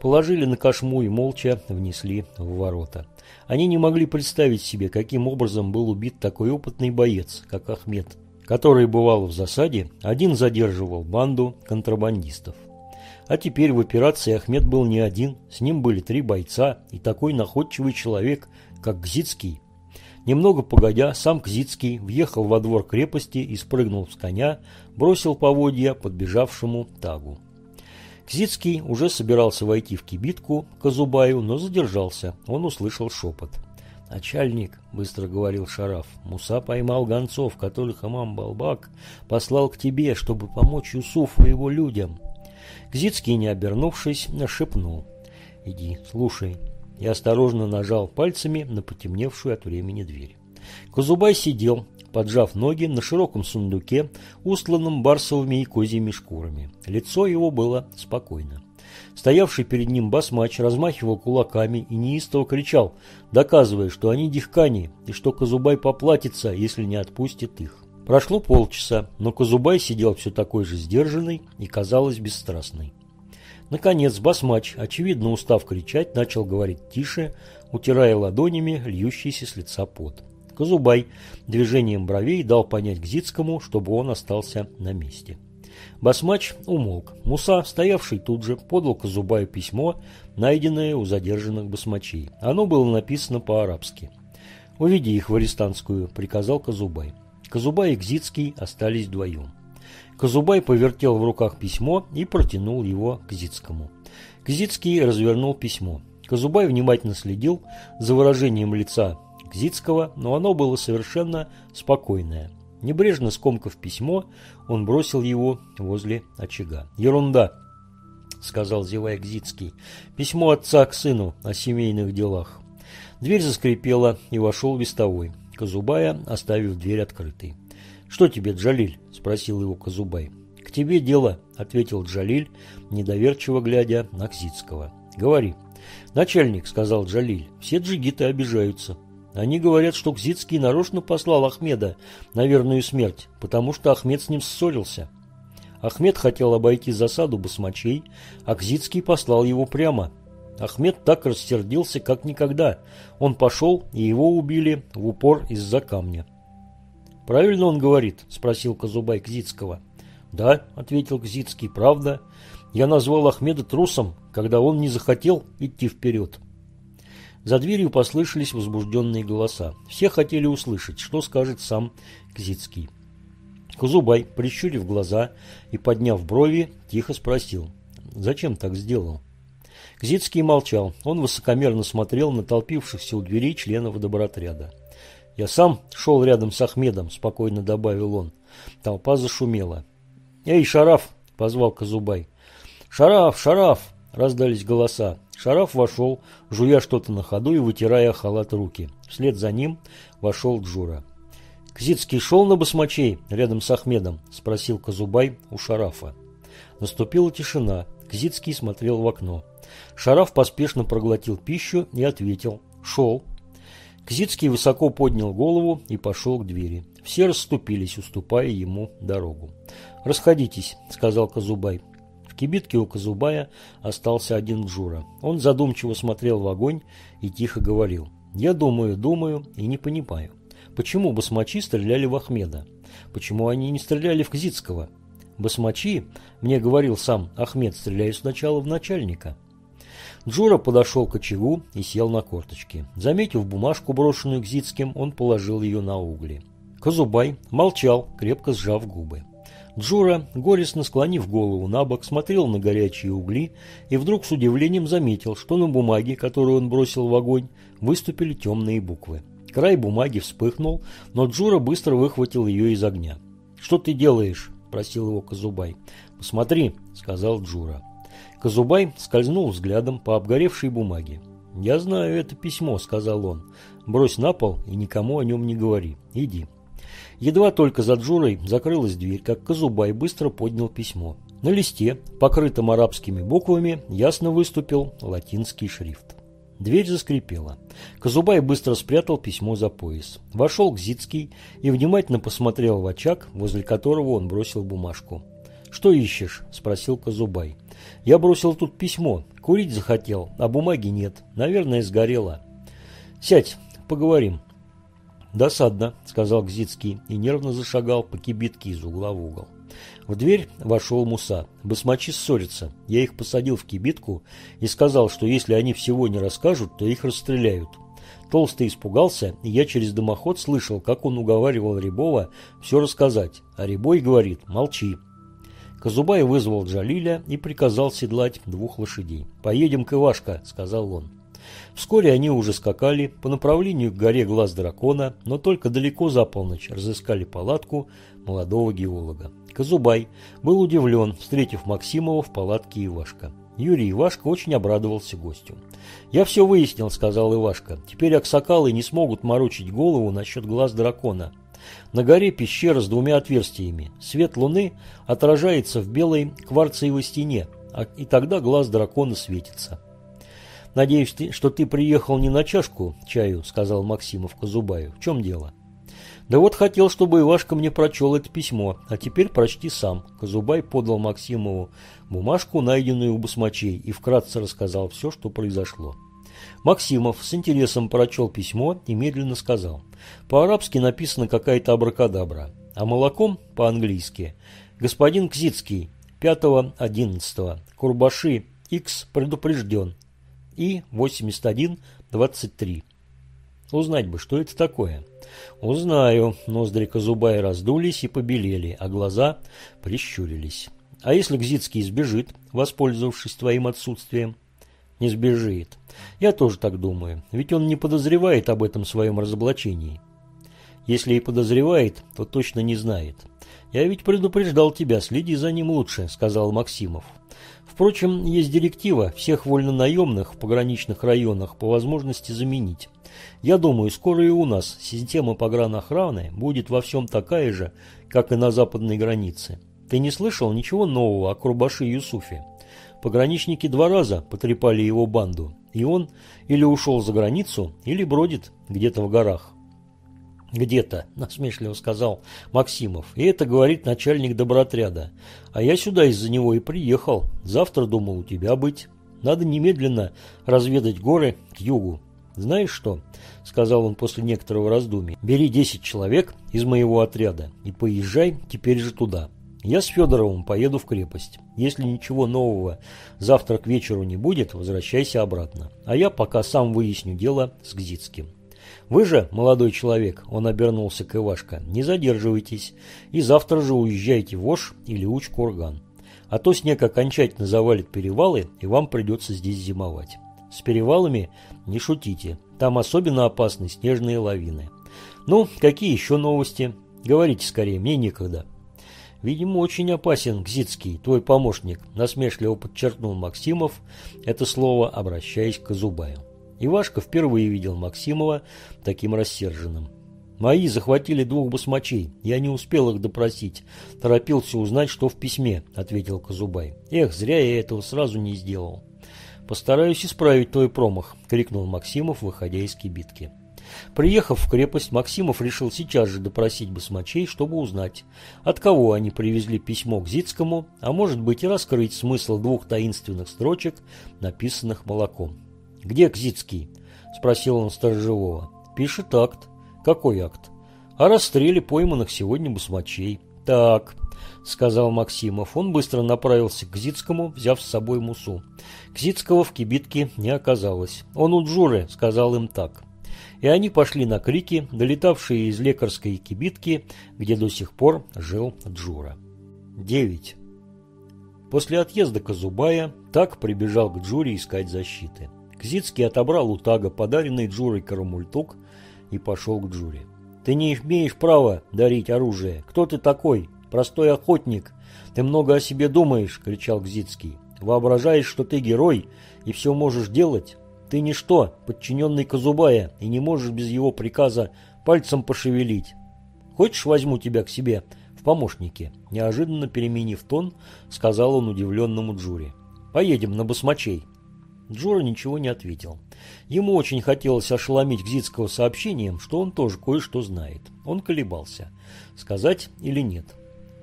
положили на кошму и молча внесли в ворота. Они не могли представить себе, каким образом был убит такой опытный боец, как Ахмед, который бывал в засаде, один задерживал банду контрабандистов. А теперь в операции Ахмед был не один, с ним были три бойца и такой находчивый человек, как Гзицкий. Немного погодя, сам Кзицкий въехал во двор крепости и спрыгнул с коня, бросил поводья подбежавшему Тагу. Кзицкий уже собирался войти в кибитку к Казубаю, но задержался. Он услышал шепот. «Начальник», — быстро говорил Шараф, — «Муса поймал гонцов, которых имам Балбак послал к тебе, чтобы помочь Юсуфу и его людям». Кзицкий, не обернувшись, шепнул. «Иди, слушай». И осторожно нажал пальцами на потемневшую от времени дверь. Казубай сидел, поджав ноги на широком сундуке, устланном барсовыми и козьими шкурами. Лицо его было спокойно. Стоявший перед ним басмач размахивал кулаками и неистово кричал, доказывая, что они дихкани и что Казубай поплатится, если не отпустит их. Прошло полчаса, но Казубай сидел все такой же сдержанный и, казалось, бесстрастный. Наконец басмач, очевидно устав кричать, начал говорить тише, утирая ладонями льющийся с лица пот. Казубай движением бровей дал понять Гзицкому, чтобы он остался на месте. Басмач умолк. Муса, стоявший тут же, подал Казубаю письмо, найденное у задержанных басмачей. Оно было написано по-арабски. «Уведи их в арестанскую», — приказал Казубай. Казубай и Гзицкий остались вдвоем. Казубай повертел в руках письмо и протянул его к Зицкому. Кзицкий развернул письмо. Казубай внимательно следил за выражением лица Зицкого, но оно было совершенно спокойное. Небрежно скомкав письмо, он бросил его возле очага. «Ерунда», — сказал зевая Гзицкий. «Письмо отца к сыну о семейных делах». Дверь заскрипела, и вошел вестовой, Казубая оставив дверь открытой. «Что тебе, Джалиль?» – спросил его Казубай. «К тебе дело», – ответил Джалиль, недоверчиво глядя на Кзицкого. «Говори». «Начальник», – сказал Джалиль, – «все джигиты обижаются». Они говорят, что Кзицкий нарочно послал Ахмеда на верную смерть, потому что Ахмед с ним ссорился. Ахмед хотел обойти засаду басмачей, а Кзицкий послал его прямо. Ахмед так рассердился, как никогда. Он пошел, и его убили в упор из-за камня. «Правильно он говорит?» – спросил Казубай Кзицкого. «Да», – ответил Кзицкий, – «правда. Я назвал Ахмеда трусом, когда он не захотел идти вперед». За дверью послышались возбужденные голоса. Все хотели услышать, что скажет сам Кзицкий. Кузубай, прищурив глаза и подняв брови, тихо спросил, «Зачем так сделал?» Кзицкий молчал. Он высокомерно смотрел на толпившихся у двери членов добротряда. «Я сам шел рядом с Ахмедом», – спокойно добавил он. Толпа зашумела. «Эй, Шараф!» – позвал Казубай. «Шараф! Шараф!» – раздались голоса. Шараф вошел, жуя что-то на ходу и вытирая халат руки. Вслед за ним вошел Джура. «Кзицкий шел на басмачей рядом с Ахмедом?» – спросил Казубай у Шарафа. Наступила тишина. Кзицкий смотрел в окно. Шараф поспешно проглотил пищу и ответил «Шел». Кзицкий высоко поднял голову и пошел к двери. Все расступились, уступая ему дорогу. «Расходитесь», – сказал Казубай. В кибитке у Казубая остался один Джура. Он задумчиво смотрел в огонь и тихо говорил. «Я думаю, думаю и не понимаю. Почему басмачи стреляли в Ахмеда? Почему они не стреляли в Кзицкого? Басмачи, мне говорил сам Ахмед, стреляют сначала в начальника. Джура подошел к очагу и сел на корточки. Заметив бумажку, брошенную Кзицким, он положил ее на угли. Казубай молчал, крепко сжав губы. Джура, горестно склонив голову на бок, смотрел на горячие угли и вдруг с удивлением заметил, что на бумаге, которую он бросил в огонь, выступили темные буквы. Край бумаги вспыхнул, но Джура быстро выхватил ее из огня. «Что ты делаешь?» – просил его Казубай. «Посмотри», – сказал Джура. Казубай скользнул взглядом по обгоревшей бумаге. «Я знаю это письмо», – сказал он. «Брось на пол и никому о нем не говори. Иди». Едва только за Джурой закрылась дверь, как Казубай быстро поднял письмо. На листе, покрытом арабскими буквами, ясно выступил латинский шрифт. Дверь заскрипела. Казубай быстро спрятал письмо за пояс. Вошел Гзицкий и внимательно посмотрел в очаг, возле которого он бросил бумажку. «Что ищешь?» – спросил Казубай. «Я бросил тут письмо. Курить захотел, а бумаги нет. Наверное, сгорела». «Сядь, поговорим». «Досадно», – сказал Гзицкий и нервно зашагал по кибитке из угла в угол. В дверь вошел Муса. Басмачи ссорятся. Я их посадил в кибитку и сказал, что если они всего не расскажут, то их расстреляют. Толстый испугался, и я через дымоход слышал, как он уговаривал Рябова все рассказать. А Рябой говорит «молчи». Казубай вызвал Джалиля и приказал седлать двух лошадей. «Поедем к Ивашко», – сказал он. Вскоре они уже скакали по направлению к горе Глаз Дракона, но только далеко за полночь разыскали палатку молодого геолога. Казубай был удивлен, встретив Максимова в палатке Ивашка. Юрий Ивашка очень обрадовался гостю. «Я все выяснил», — сказал Ивашка. «Теперь аксакалы не смогут морочить голову насчет глаз дракона. На горе пещера с двумя отверстиями. Свет луны отражается в белой кварцевой стене, а и тогда глаз дракона светится. «Надеюсь, что ты приехал не на чашку чаю», — сказал Максимов Казубаю. «В чем дело?» «Да вот хотел, чтобы Ивашка мне прочел это письмо, а теперь прочти сам». Казубай подал Максимову бумажку, найденную у басмачей, и вкратце рассказал все, что произошло. Максимов с интересом прочел письмо и медленно сказал. По-арабски написана какая-то абракадабра, а молоком по-английски. Господин Кзицкий, 5.11. Курбаши X предупрежден и 81-23. Узнать бы, что это такое. Узнаю. Ноздри Казубая раздулись и побелели, а глаза прищурились. А если Гзицкий сбежит, воспользовавшись твоим отсутствием? Не сбежит. Я тоже так думаю, ведь он не подозревает об этом своем разоблачении. Если и подозревает, то точно не знает. Я ведь предупреждал тебя, следи за ним лучше, сказал Максимов. Впрочем, есть директива всех вольнонаемных в пограничных районах по возможности заменить. Я думаю, скоро и у нас система погранохраны будет во всем такая же, как и на западной границе. Ты не слышал ничего нового о Курбаши Юсуфе? Пограничники два раза потрепали его банду, и он или ушел за границу, или бродит где-то в горах. «Где-то», – насмешливо сказал Максимов. «И это говорит начальник добротряда. А я сюда из-за него и приехал. Завтра думал у тебя быть. Надо немедленно разведать горы к югу. Знаешь что?» – сказал он после некоторого раздумья. «Бери десять человек из моего отряда и поезжай теперь же туда. Я с Федоровым поеду в крепость. Если ничего нового завтра к вечеру не будет, возвращайся обратно. А я пока сам выясню дело с Гзицким». Вы же, молодой человек, он обернулся к Ивашко, не задерживайтесь и завтра же уезжайте в Ош или Уч-Курган. А то снег окончательно завалит перевалы, и вам придется здесь зимовать. С перевалами не шутите, там особенно опасны снежные лавины. Ну, какие еще новости? Говорите скорее, мне некогда. Видимо, очень опасен Гзицкий, твой помощник, насмешливо подчеркнул Максимов это слово, обращаясь к Зубаю. Ивашка впервые видел Максимова таким рассерженным. «Мои захватили двух басмачей. Я не успел их допросить. Торопился узнать, что в письме», — ответил Казубай. «Эх, зря я этого сразу не сделал». «Постараюсь исправить твой промах», — крикнул Максимов, выходя из кибитки. Приехав в крепость, Максимов решил сейчас же допросить басмачей, чтобы узнать, от кого они привезли письмо к Зицкому, а может быть и раскрыть смысл двух таинственных строчек, написанных молоком. «Где Кзицкий?» – спросил он сторожевого. «Пишет акт». «Какой акт?» О расстреле пойманных сегодня басмачей. Так, сказал Максимов. Он быстро направился к Зицкому, взяв с собой Мусу. Кзицкого в кибитке не оказалось. Он у Джуры, сказал им так. И они пошли на крики, долетавшие из лекарской кибитки, где до сих пор жил Джура. 9. После отъезда Казубая Так прибежал к Джуре искать защиты. Кзицкий отобрал у Тага подаренный Джурой карамультук и пошел к Джуре. «Ты не имеешь права дарить оружие. Кто ты такой? Простой охотник. Ты много о себе думаешь», – кричал Кзицкий. «Воображаешь, что ты герой и все можешь делать? Ты ничто, подчиненный Казубая, и не можешь без его приказа пальцем пошевелить. Хочешь, возьму тебя к себе в помощники?» Неожиданно переменив тон, сказал он удивленному Джуре. «Поедем на басмачей». Джура ничего не ответил. Ему очень хотелось ошеломить Гзицкого сообщением, что он тоже кое-что знает. Он колебался, сказать или нет.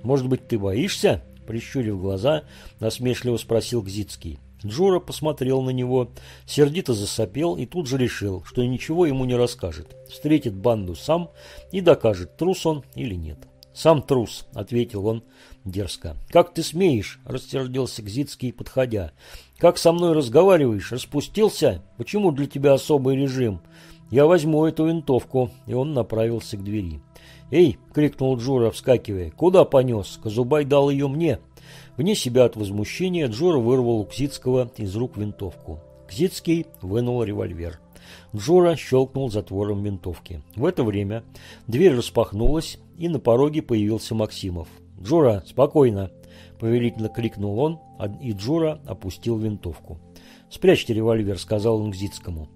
«Может быть, ты боишься?» Прищурив глаза, насмешливо спросил Гзицкий. Джура посмотрел на него, сердито засопел и тут же решил, что ничего ему не расскажет. Встретит банду сам и докажет, трус он или нет. «Сам трус», — ответил он дерзко. «Как ты смеешь?» — рассердился Гзицкий, подходя. «Как со мной разговариваешь? Распустился? Почему для тебя особый режим? Я возьму эту винтовку». И он направился к двери. «Эй!» — крикнул Джура, вскакивая. «Куда понес? Казубай дал ее мне». Вне себя от возмущения Джура вырвал у Кзицкого из рук винтовку. Кзицкий вынул револьвер. Джура щелкнул затвором винтовки. В это время дверь распахнулась, и на пороге появился Максимов. «Джура, спокойно!» – повелительно крикнул он, и Джура опустил винтовку. «Спрячьте револьвер», – сказал он Гзицкому.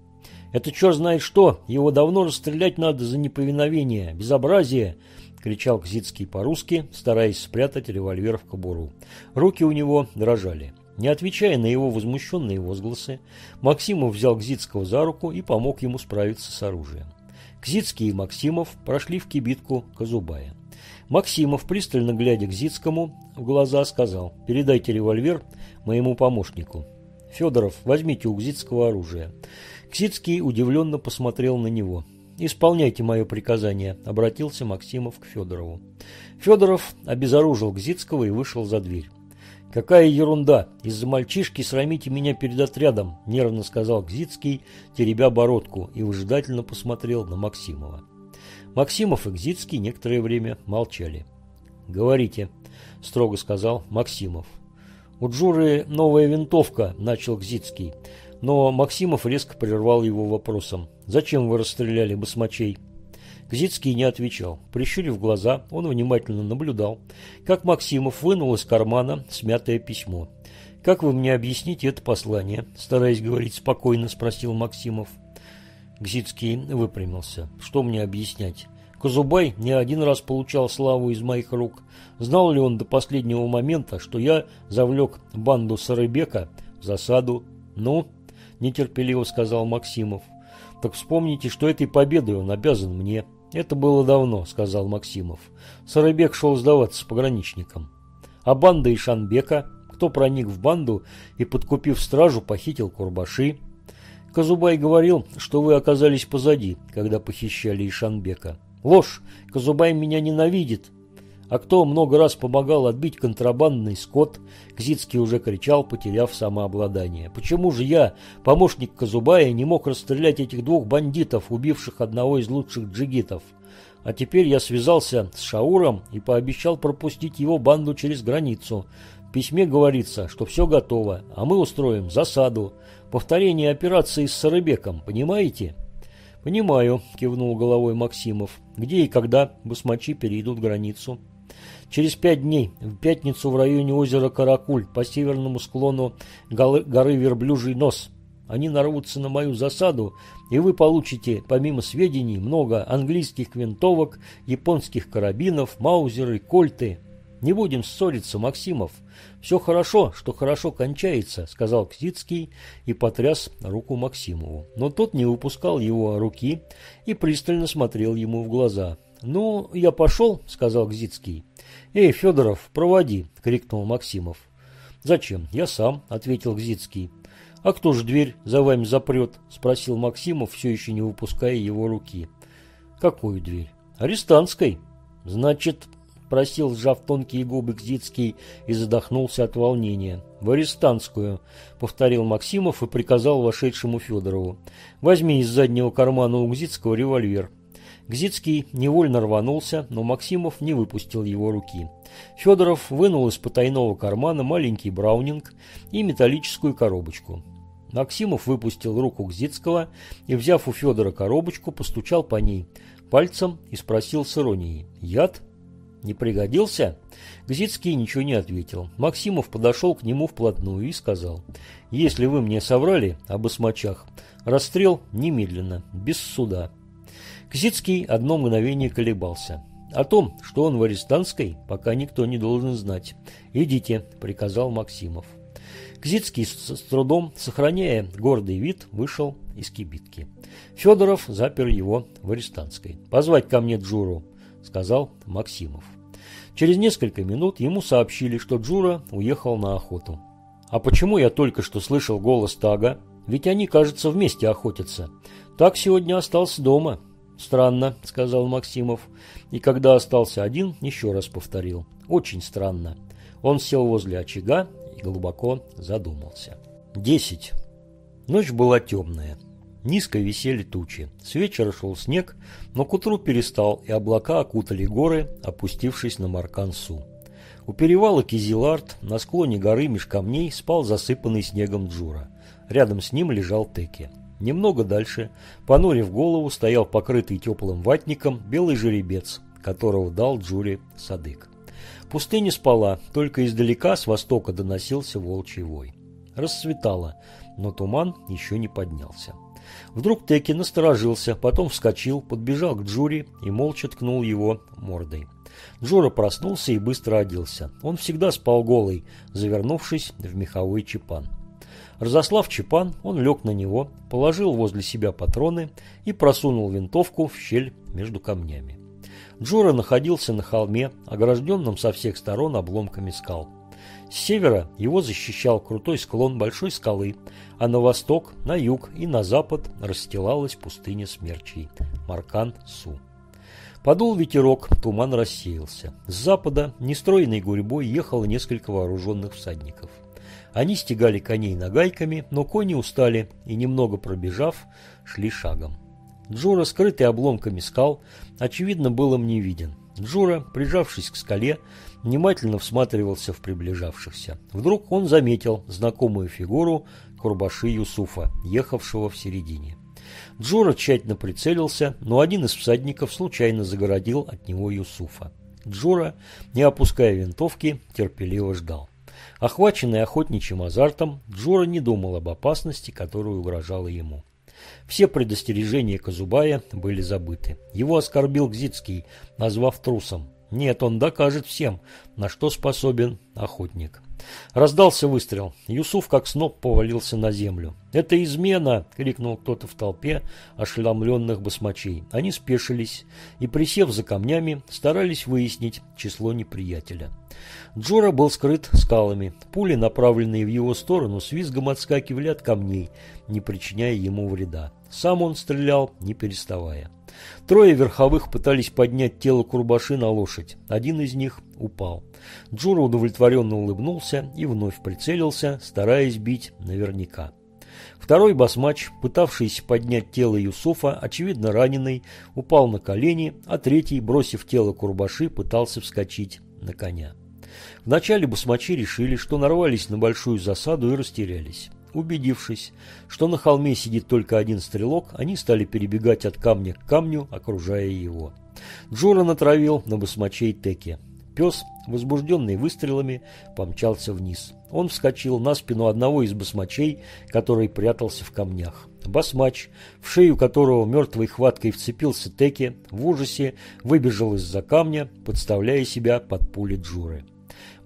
«Это черт знает что! Его давно расстрелять надо за неповиновение! Безобразие!» – кричал Кзицкий по-русски, стараясь спрятать револьвер в кобуру. Руки у него дрожали. Не отвечая на его возмущенные возгласы, Максимов взял Гзицкого за руку и помог ему справиться с оружием. Кзицкий и Максимов прошли в кибитку Казубая. Максимов, пристально глядя к Зицкому, в глаза сказал «Передайте револьвер моему помощнику». «Федоров, возьмите у Гзицкого оружие». Ксицкий удивленно посмотрел на него. «Исполняйте мое приказание», – обратился Максимов к Федорову. Федоров обезоружил Гзицкого и вышел за дверь. «Какая ерунда! Из-за мальчишки срамите меня перед отрядом!» – нервно сказал Гзицкий, теребя бородку, и выжидательно посмотрел на Максимова. Максимов и Гзицкий некоторое время молчали. «Говорите», – строго сказал Максимов. «У Джуры новая винтовка», – начал Гзицкий. Но Максимов резко прервал его вопросом. «Зачем вы расстреляли басмачей?» Гзицкий не отвечал. Прищурив глаза, он внимательно наблюдал, как Максимов вынул из кармана смятое письмо. «Как вы мне объясните это послание?» Стараясь говорить спокойно, спросил Максимов. Гзицкий выпрямился. Что мне объяснять? Казубай не один раз получал славу из моих рук. Знал ли он до последнего момента, что я завлек банду Сарыбека в засаду? Ну, нетерпеливо сказал Максимов. Так вспомните, что этой победой он обязан мне. Это было давно, сказал Максимов. Сарыбек шел сдаваться с пограничником. А банда Ишанбека, кто проник в банду и, подкупив стражу, похитил Курбаши, Казубай говорил, что вы оказались позади, когда похищали Ишанбека. Ложь. Казубай меня ненавидит. А кто много раз помогал отбить контрабандный скот, Кзицкий уже кричал, потеряв самообладание. Почему же я, помощник Казубая, не мог расстрелять этих двух бандитов, убивших одного из лучших джигитов? А теперь я связался с Шауром и пообещал пропустить его банду через границу. В письме говорится, что все готово, а мы устроим засаду повторение операции с Сарыбеком, понимаете?» «Понимаю», – кивнул головой Максимов. «Где и когда басмачи перейдут границу?» «Через пять дней, в пятницу в районе озера Каракуль, по северному склону горы Верблюжий нос. Они нарвутся на мою засаду, и вы получите, помимо сведений, много английских винтовок, японских карабинов, маузеры, кольты. Не будем ссориться, Максимов. «Все хорошо, что хорошо кончается», – сказал Ксицкий и потряс руку Максимову. Но тот не выпускал его руки и пристально смотрел ему в глаза. «Ну, я пошел», – сказал Кзицкий. «Эй, Федоров, проводи», – крикнул Максимов. «Зачем? Я сам», – ответил Кзицкий. «А кто же дверь за вами запрет?» – спросил Максимов, все еще не выпуская его руки. «Какую дверь?» Арестантской. Значит, просил, сжав тонкие губы Кзицкий и задохнулся от волнения. «В арестантскую», — повторил Максимов и приказал вошедшему Федорову. «Возьми из заднего кармана у Гзицкого револьвер». Гзицкий невольно рванулся, но Максимов не выпустил его руки. Федоров вынул из потайного кармана маленький браунинг и металлическую коробочку. Максимов выпустил руку Гзицкого и, взяв у Федора коробочку, постучал по ней пальцем и спросил с иронией «Яд?» Не пригодился? Гзицкий ничего не ответил. Максимов подошел к нему вплотную и сказал, «Если вы мне соврали об осмачах, расстрел немедленно, без суда». Гзицкий одно мгновение колебался. О том, что он в арестантской, пока никто не должен знать. «Идите», — приказал Максимов. Кзицкий с трудом, сохраняя гордый вид, вышел из кибитки. Федоров запер его в арестантской. «Позвать ко мне Джуру», сказал Максимов. Через несколько минут ему сообщили, что Джура уехал на охоту. «А почему я только что слышал голос Тага? Ведь они, кажется, вместе охотятся. Так сегодня остался дома». «Странно», — сказал Максимов. И когда остался один, еще раз повторил. «Очень странно». Он сел возле очага и глубоко задумался. Десять. Ночь была темная. Низко висели тучи. С вечера шел снег, но к утру перестал, и облака окутали горы, опустившись на Маркансу. У перевала Кизилард на склоне горы меж камней спал засыпанный снегом Джура. Рядом с ним лежал Теки. Немного дальше, понурив голову, стоял покрытый теплым ватником белый жеребец, которого дал Джуре Садык. Пустыня спала, только издалека с востока доносился волчий вой. Расцветало, но туман еще не поднялся. Вдруг Теки насторожился, потом вскочил, подбежал к Джури и молча ткнул его мордой. Джура проснулся и быстро оделся. Он всегда спал голый, завернувшись в меховой чепан. Разослав чепан, он лег на него, положил возле себя патроны и просунул винтовку в щель между камнями. Джура находился на холме, огражденном со всех сторон обломками скал. С севера его защищал крутой склон большой скалы, а на восток, на юг и на запад расстилалась пустыня смерчей – Маркан-Су. Подул ветерок, туман рассеялся. С запада нестроенной гурьбой ехало несколько вооруженных всадников. Они стегали коней нагайками, но кони устали и, немного пробежав, шли шагом. Джура, скрытый обломками скал, очевидно, был им не виден. Джура, прижавшись к скале, внимательно всматривался в приближавшихся. Вдруг он заметил знакомую фигуру Курбаши Юсуфа, ехавшего в середине. Джура тщательно прицелился, но один из всадников случайно загородил от него Юсуфа. Джура, не опуская винтовки, терпеливо ждал. Охваченный охотничьим азартом, Джура не думал об опасности, которая угрожала ему. Все предостережения Казубая были забыты. Его оскорбил Гзицкий, назвав трусом. Нет, он докажет всем, на что способен охотник. Раздался выстрел. Юсуф как сноп повалился на землю. «Это измена!» — крикнул кто-то в толпе ошеломленных басмачей. Они спешились и, присев за камнями, старались выяснить число неприятеля. Джора был скрыт скалами. Пули, направленные в его сторону, с визгом отскакивали от камней, не причиняя ему вреда. Сам он стрелял, не переставая. Трое верховых пытались поднять тело Курбаши на лошадь. Один из них упал. Джура удовлетворенно улыбнулся и вновь прицелился, стараясь бить наверняка. Второй басмач, пытавшийся поднять тело Юсуфа, очевидно раненый, упал на колени, а третий, бросив тело Курбаши, пытался вскочить на коня. Вначале басмачи решили, что нарвались на большую засаду и растерялись. Убедившись, что на холме сидит только один стрелок, они стали перебегать от камня к камню, окружая его. Джора натравил на басмачей Теки. Пес, возбужденный выстрелами, помчался вниз. Он вскочил на спину одного из басмачей, который прятался в камнях. Басмач, в шею которого мертвой хваткой вцепился Теки, в ужасе выбежал из-за камня, подставляя себя под пули Джуры.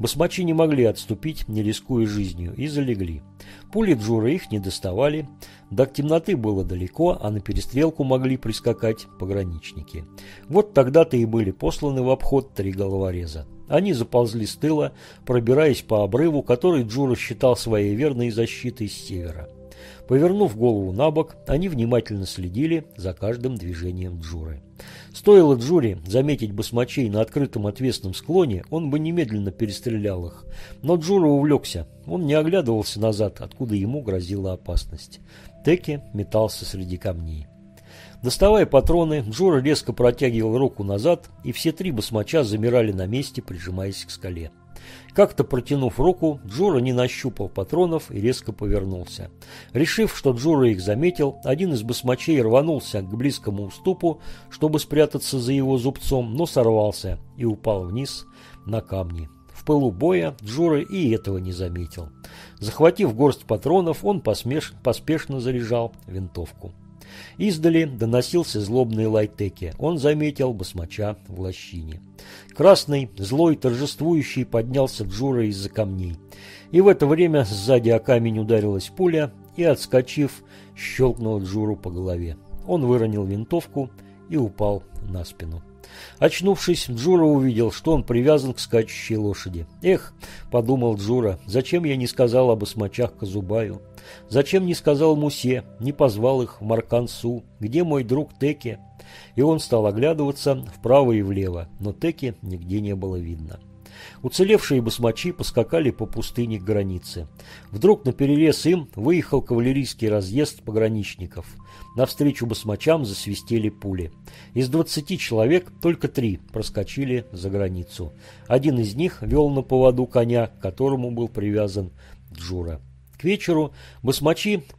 Басмачи не могли отступить, не рискуя жизнью, и залегли. Пули Джура их не доставали, до темноты было далеко, а на перестрелку могли прискакать пограничники. Вот тогда-то и были посланы в обход три головореза. Они заползли с тыла, пробираясь по обрыву, который Джура считал своей верной защитой с севера. Повернув голову на бок, они внимательно следили за каждым движением Джуры. Стоило Джури заметить басмачей на открытом отвесном склоне, он бы немедленно перестрелял их. Но Джура увлекся. Он не оглядывался назад, откуда ему грозила опасность. Теки метался среди камней. Доставая патроны, Джура резко протягивал руку назад, и все три басмача замирали на месте, прижимаясь к скале. Как-то протянув руку, Джура не нащупал патронов и резко повернулся. Решив, что Джура их заметил, один из басмачей рванулся к близкому уступу, чтобы спрятаться за его зубцом, но сорвался и упал вниз на камни. В пылу боя Джура и этого не заметил. Захватив горсть патронов, он посмеш... поспешно заряжал винтовку. Издали доносился злобный лайтеки. Он заметил басмача в лощине. Красный, злой, торжествующий поднялся Джура из-за камней. И в это время сзади о камень ударилась пуля и, отскочив, щелкнула Джуру по голове. Он выронил винтовку и упал на спину. Очнувшись, Джура увидел, что он привязан к скачущей лошади. «Эх», — подумал Джура, — «зачем я не сказал об осмачах Казубаю? Зачем не сказал Мусе, не позвал их в Маркансу? Где мой друг Теки?» И он стал оглядываться вправо и влево, но Теки нигде не было видно. Уцелевшие басмачи поскакали по пустыне к границе. Вдруг на перерез им выехал кавалерийский разъезд пограничников. Навстречу басмачам засвистели пули. Из двадцати человек только три проскочили за границу. Один из них вел на поводу коня, к которому был привязан Джура. К вечеру басмачи